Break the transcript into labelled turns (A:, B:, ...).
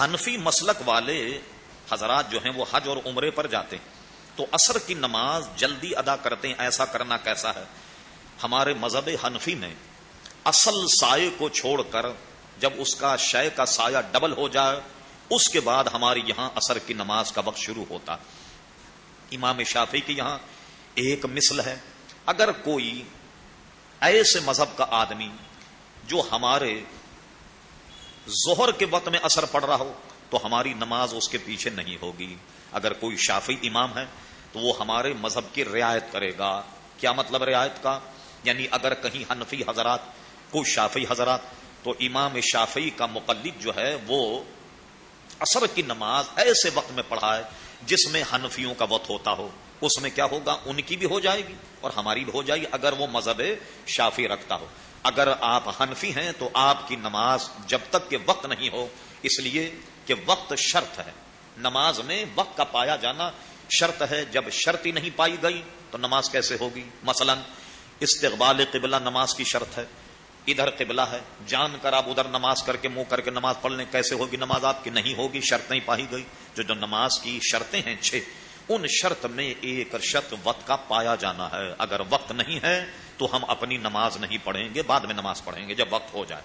A: حنفی مسلک والے حضرات جو ہیں وہ حج اور عمرے پر جاتے ہیں۔ تو اثر کی نماز جلدی ادا کرتے ہیں، ایسا کرنا کیسا ہے؟ ہمارے مذہب حنفی میں اصل سائے کو چھوڑ کر جب اس کا شے کا سایہ ڈبل ہو جائے، اس کے بعد ہماری یہاں اثر کی نماز کا وقت شروع ہوتا۔ امام شافی کی یہاں ایک مثل ہے۔ اگر کوئی ایسے مذہب کا آدمی جو ہمارے زہر کے وقت میں اثر پڑ رہا ہو، تو ہماری نماز اس کے پیچھے نہیں ہوگی۔ اگر کوئی شافی امام ہے، تو وہ ہمارے مذہب کی رعایت کرے گا۔ کیا مطلب رعایت کا؟ یعنی اگر کہیں حنفی حضرات، کوئی شافی حضرات، تو امام شافی کا مقلد جو ہے، وہ اثر کی نماز ایسے وقت میں پڑھائے جس میں حنفیوں کا وقت ہوتا ہو، اس میں کیا ہوگا؟ ان کی بھی ہو جائے گی اور ہماری بھی ہو جائے گی اگر وہ مذہب شافی رکھتا ہو۔ اگر آپ حنفی ہیں تو آپ کی نماز جب تک کہ وقت نہیں ہو، اس لیے کہ وقت شرط ہے۔ نماز میں وقت کا پایا جانا شرط ہے۔ جب شرط ہی نہیں پائی گئی تو نماز کیسے ہوگی؟ مثلا استقبال قبلہ نماز کی شرط ہے۔ ادھر قبلہ ہے، جان کر آپ ادھر نماز کر کے منہ کر کے نماز پڑھ لیں، کیسے ہوگی نماز آپ کی؟ نہیں ہوگی شرطیں پائی گئی۔ جو جو نماز کی شرطیں ہیں، چھ۔ ان شرط میں ایک شرط وقت کا پایا جانا ہے۔ اگر وقت نہیں ہے تو ہم اپنی نماز نہیں پڑھیں گے، بعد میں نماز پڑھیں گے، جب وقت ہو جائے۔